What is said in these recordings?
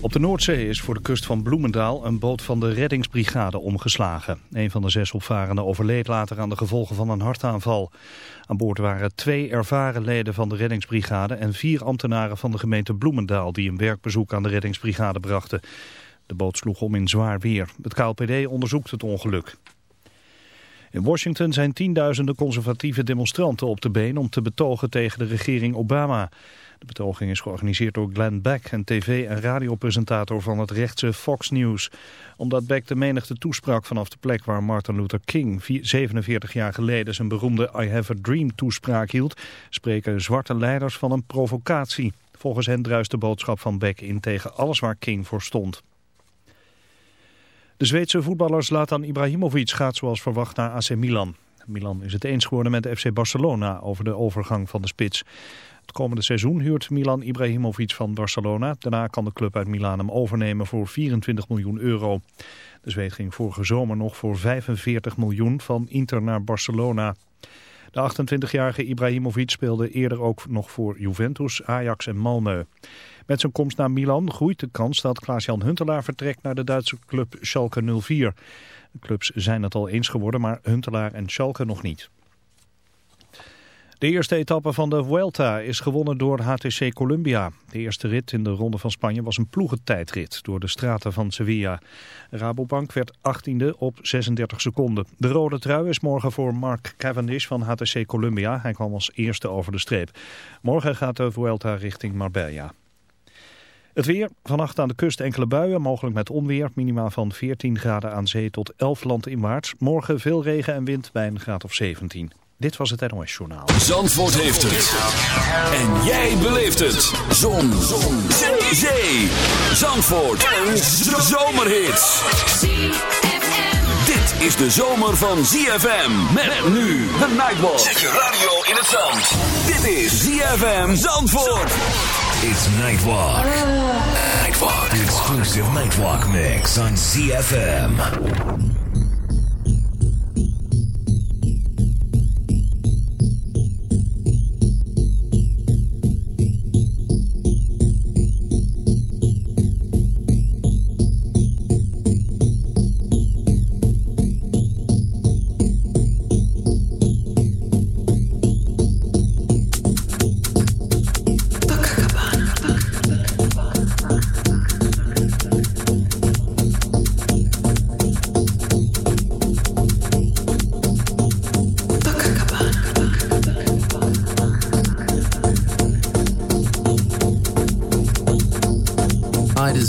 Op de Noordzee is voor de kust van Bloemendaal een boot van de reddingsbrigade omgeslagen. Een van de zes opvarenden overleed later aan de gevolgen van een hartaanval. Aan boord waren twee ervaren leden van de reddingsbrigade en vier ambtenaren van de gemeente Bloemendaal die een werkbezoek aan de reddingsbrigade brachten. De boot sloeg om in zwaar weer. Het KLPD onderzoekt het ongeluk. In Washington zijn tienduizenden conservatieve demonstranten op de been om te betogen tegen de regering Obama. De betoging is georganiseerd door Glenn Beck, een tv- en radiopresentator van het rechtse Fox News. Omdat Beck de menigte toesprak vanaf de plek waar Martin Luther King 47 jaar geleden zijn beroemde I Have a Dream toespraak hield, spreken zwarte leiders van een provocatie. Volgens hen druist de boodschap van Beck in tegen alles waar King voor stond. De Zweedse voetballer Zlatan Ibrahimovic gaat zoals verwacht naar AC Milan. Milan is het eens geworden met FC Barcelona over de overgang van de spits. Het komende seizoen huurt Milan Ibrahimovic van Barcelona. Daarna kan de club uit Milaan hem overnemen voor 24 miljoen euro. De Zweed ging vorige zomer nog voor 45 miljoen van Inter naar Barcelona. De 28-jarige Ibrahimovic speelde eerder ook nog voor Juventus, Ajax en Malmö. Met zijn komst naar Milan groeit de kans dat Klaas-Jan Huntelaar vertrekt naar de Duitse club Schalke 04. De clubs zijn het al eens geworden, maar Huntelaar en Schalke nog niet. De eerste etappe van de Vuelta is gewonnen door HTC Columbia. De eerste rit in de Ronde van Spanje was een ploegentijdrit door de straten van Sevilla. Rabobank werd 18e op 36 seconden. De rode trui is morgen voor Mark Cavendish van HTC Columbia. Hij kwam als eerste over de streep. Morgen gaat de Vuelta richting Marbella. Het weer, vannacht aan de kust enkele buien, mogelijk met onweer. Minimaal van 14 graden aan zee tot 11 land in maart. Morgen veel regen en wind bij een graad of 17. Dit was het NOS Journaal. Zandvoort heeft het. En jij beleeft het. Zon. Zon. Zee. Zandvoort. Een zomerhit. Dit is de zomer van ZFM. Met nu de Nightwalk. Zet je radio in het zand. Dit is ZFM Zandvoort. It's Nightwalk. Nightwalk. The exclusive Nightwalk mix on ZFM.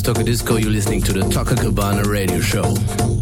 Toka Disco. You're listening to the Toka Cabana radio show.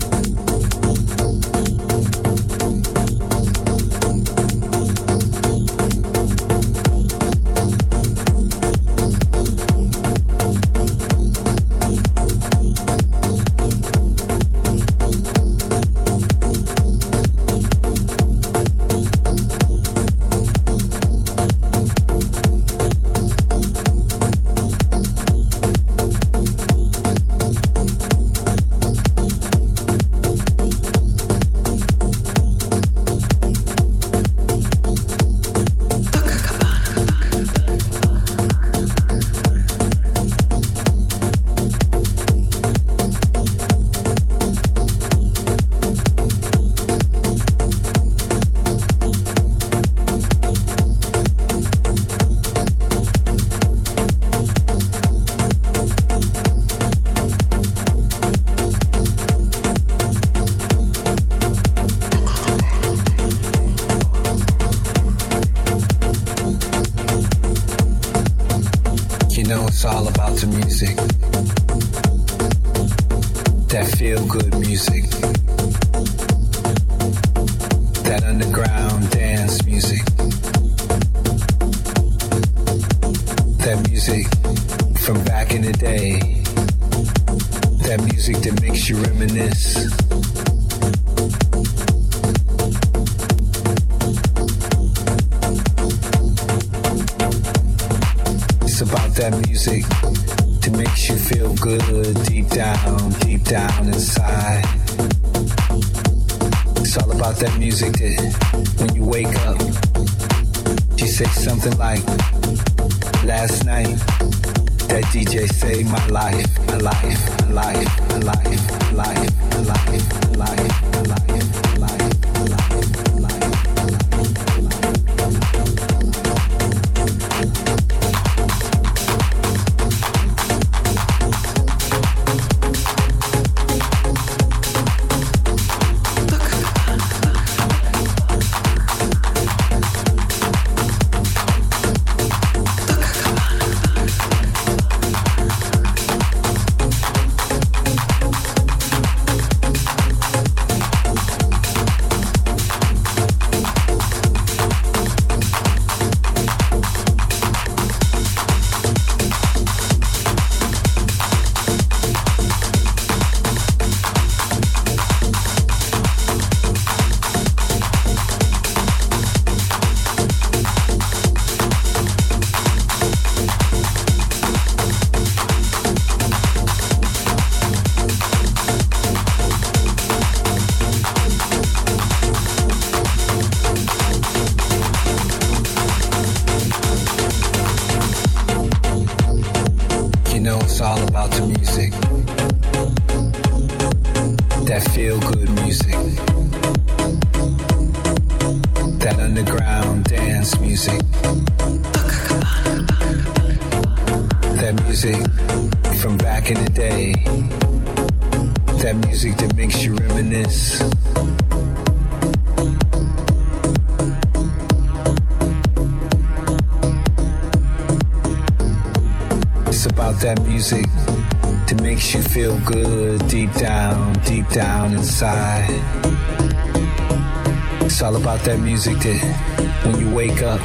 That music that when you wake up,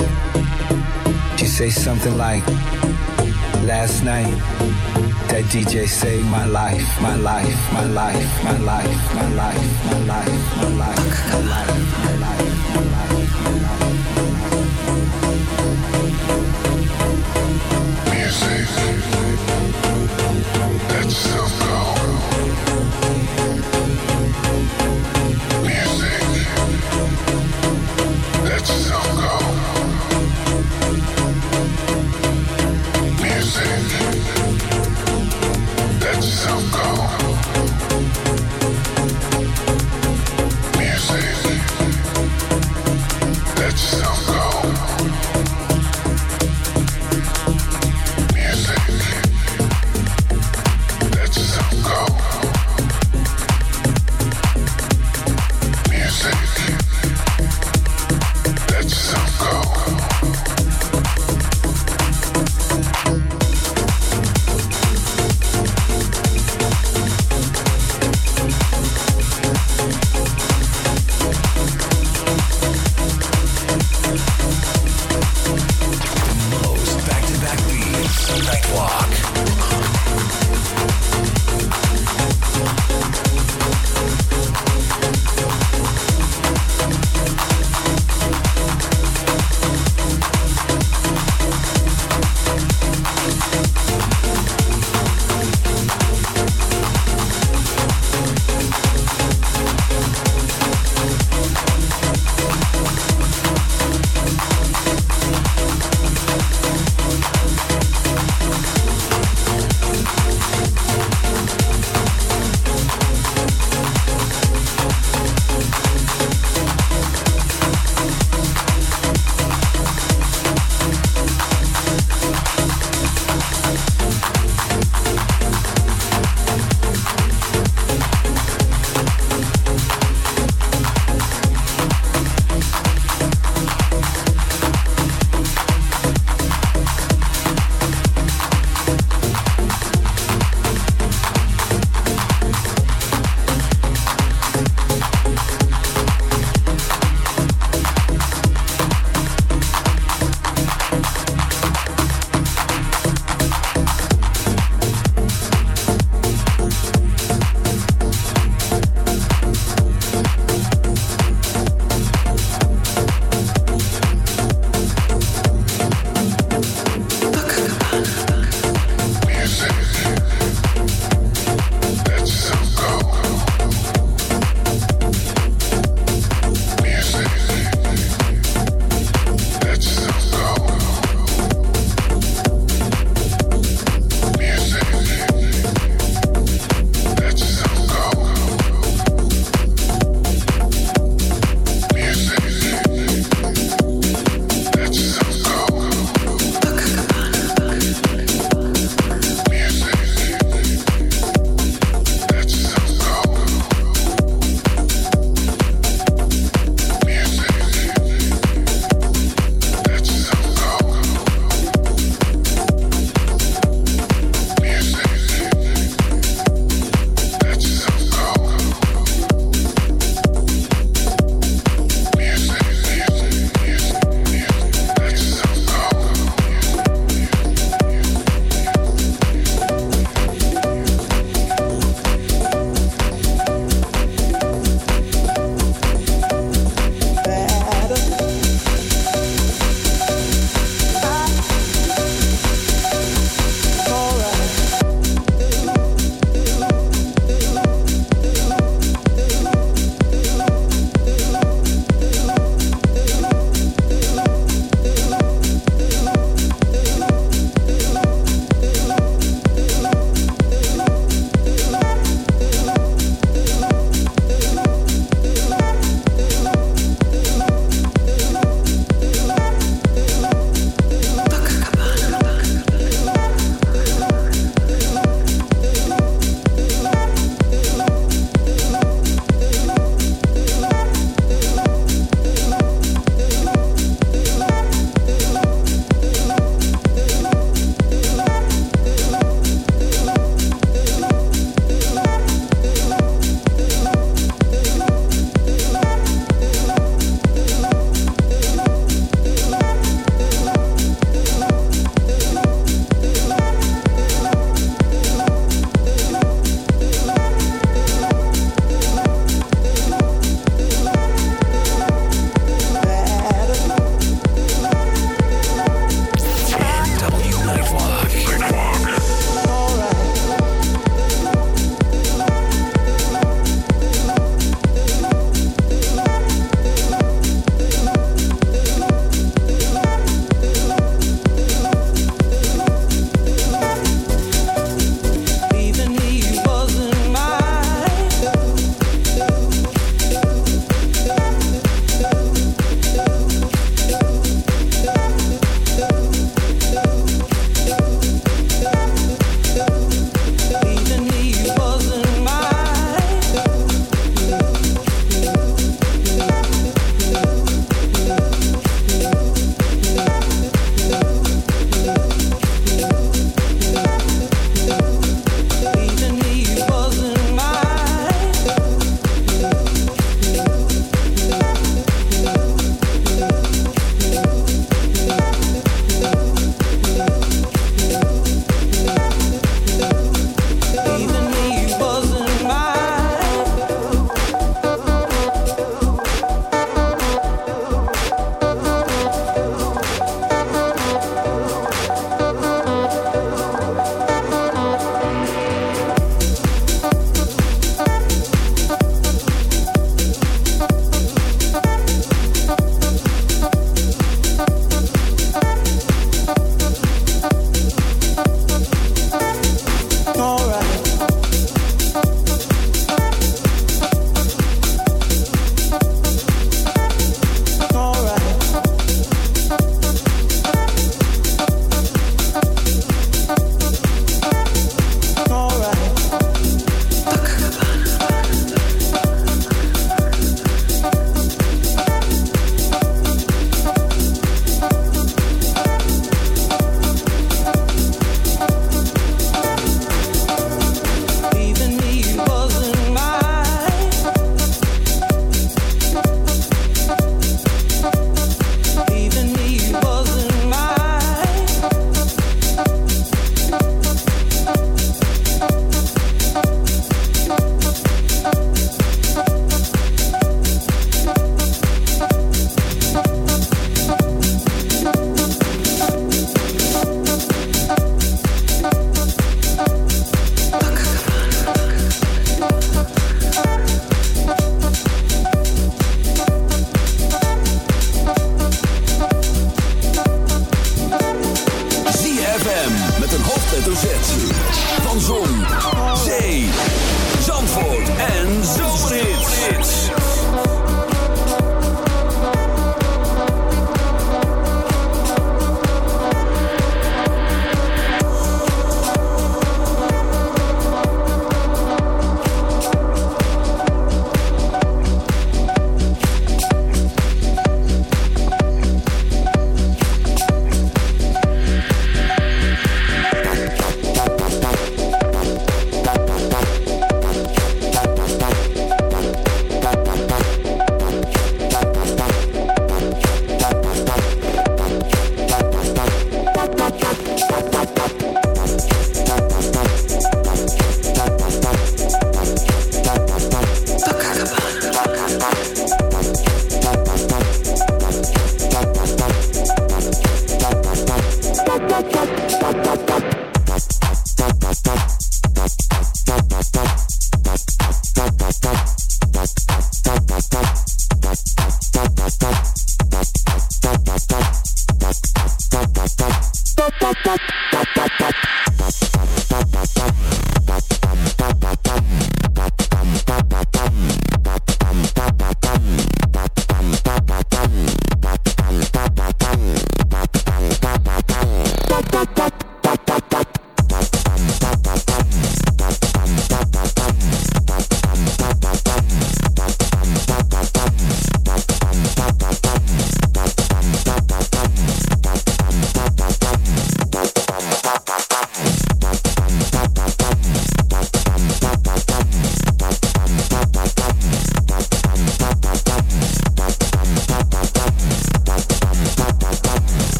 you say something like, Last night, that DJ saved my life, my life, my life, my life, my life, my life, my life, my life, my life, my life,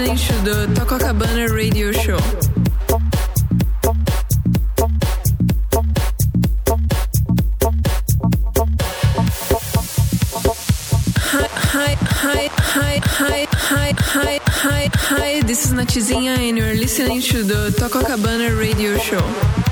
listening to the Tocacabana radio show. Hi, hi, hi, hi, hi, hi, hi, hi, this is Natizinha and you're listening to the Tocacabana radio show.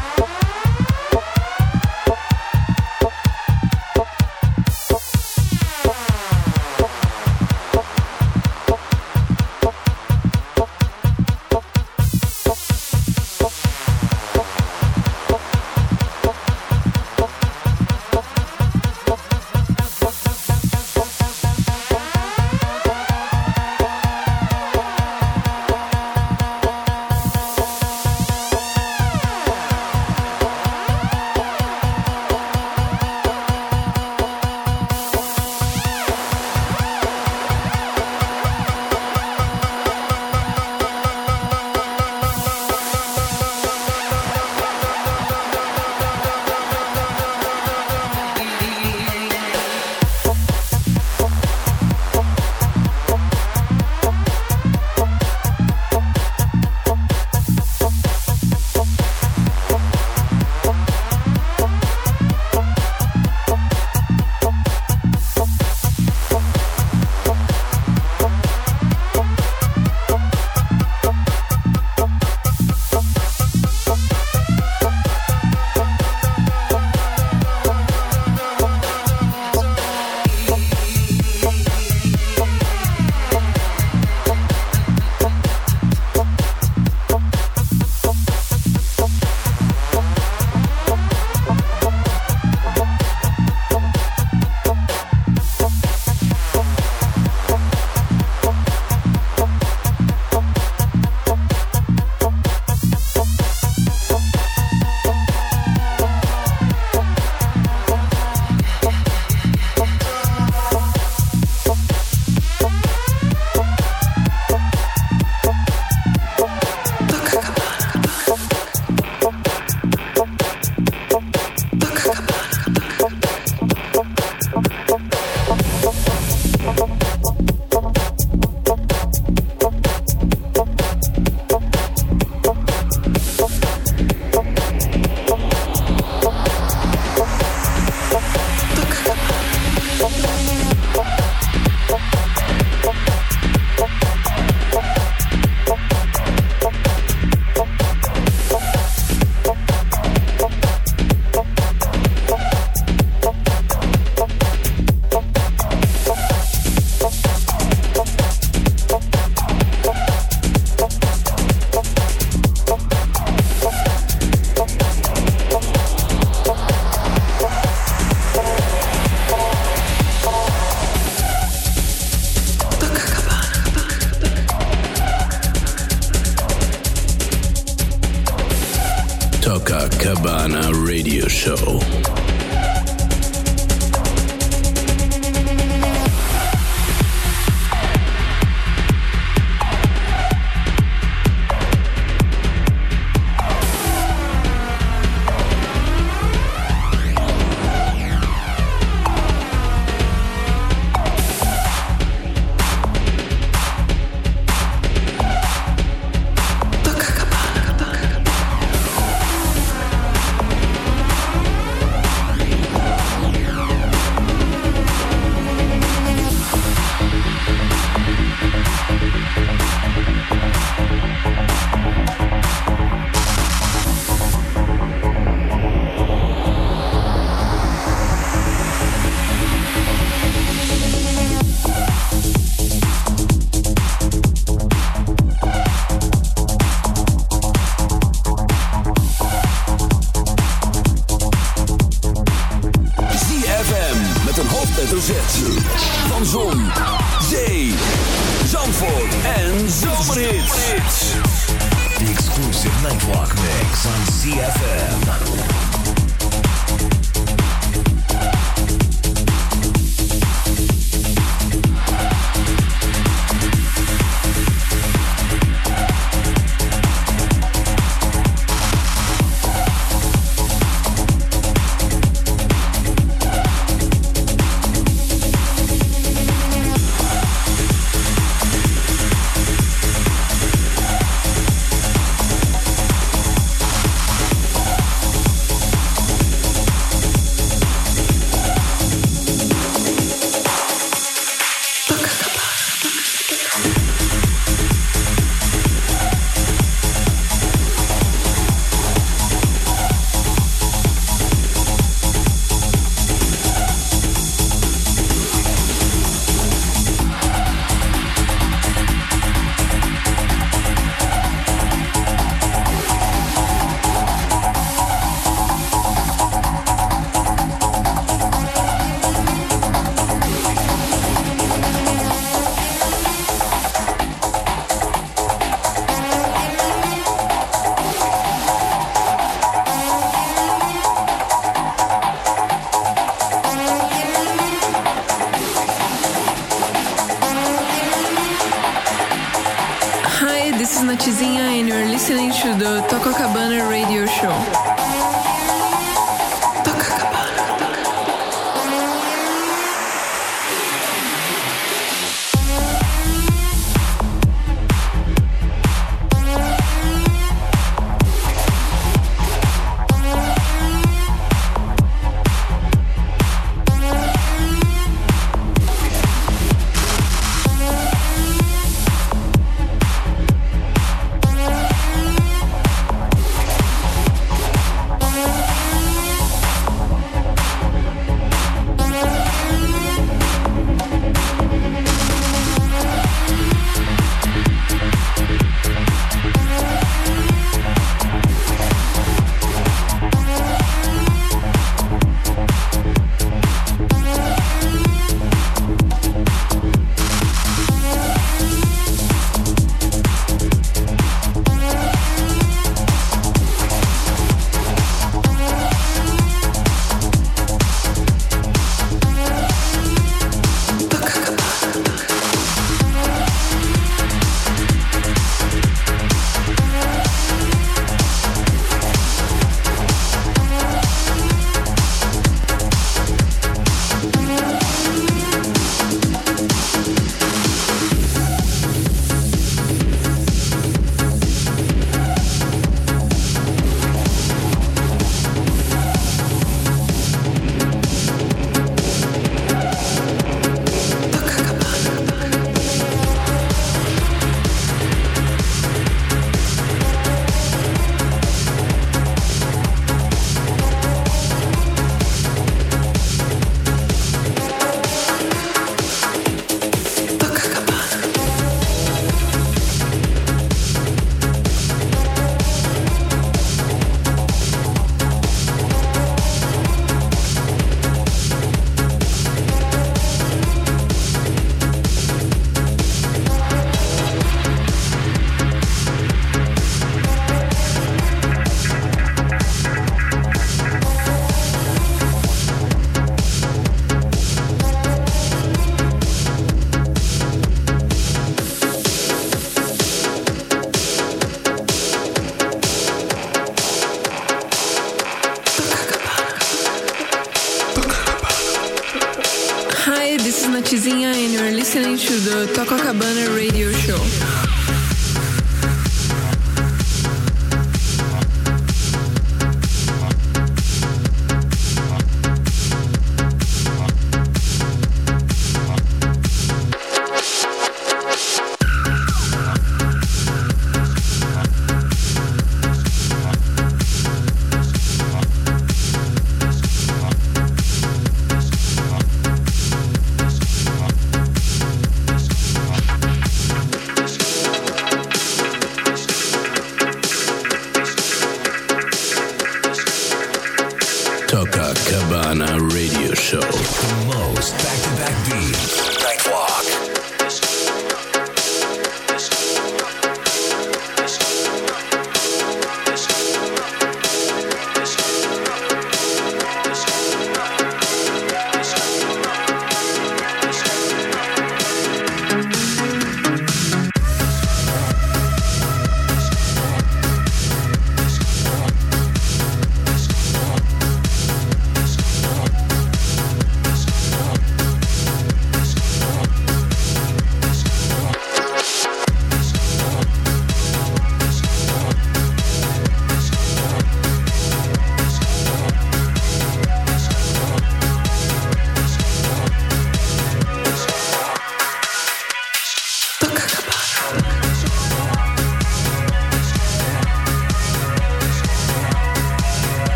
do Tococabana Radio Show.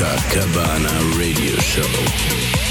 Toca Cabana Radio Show.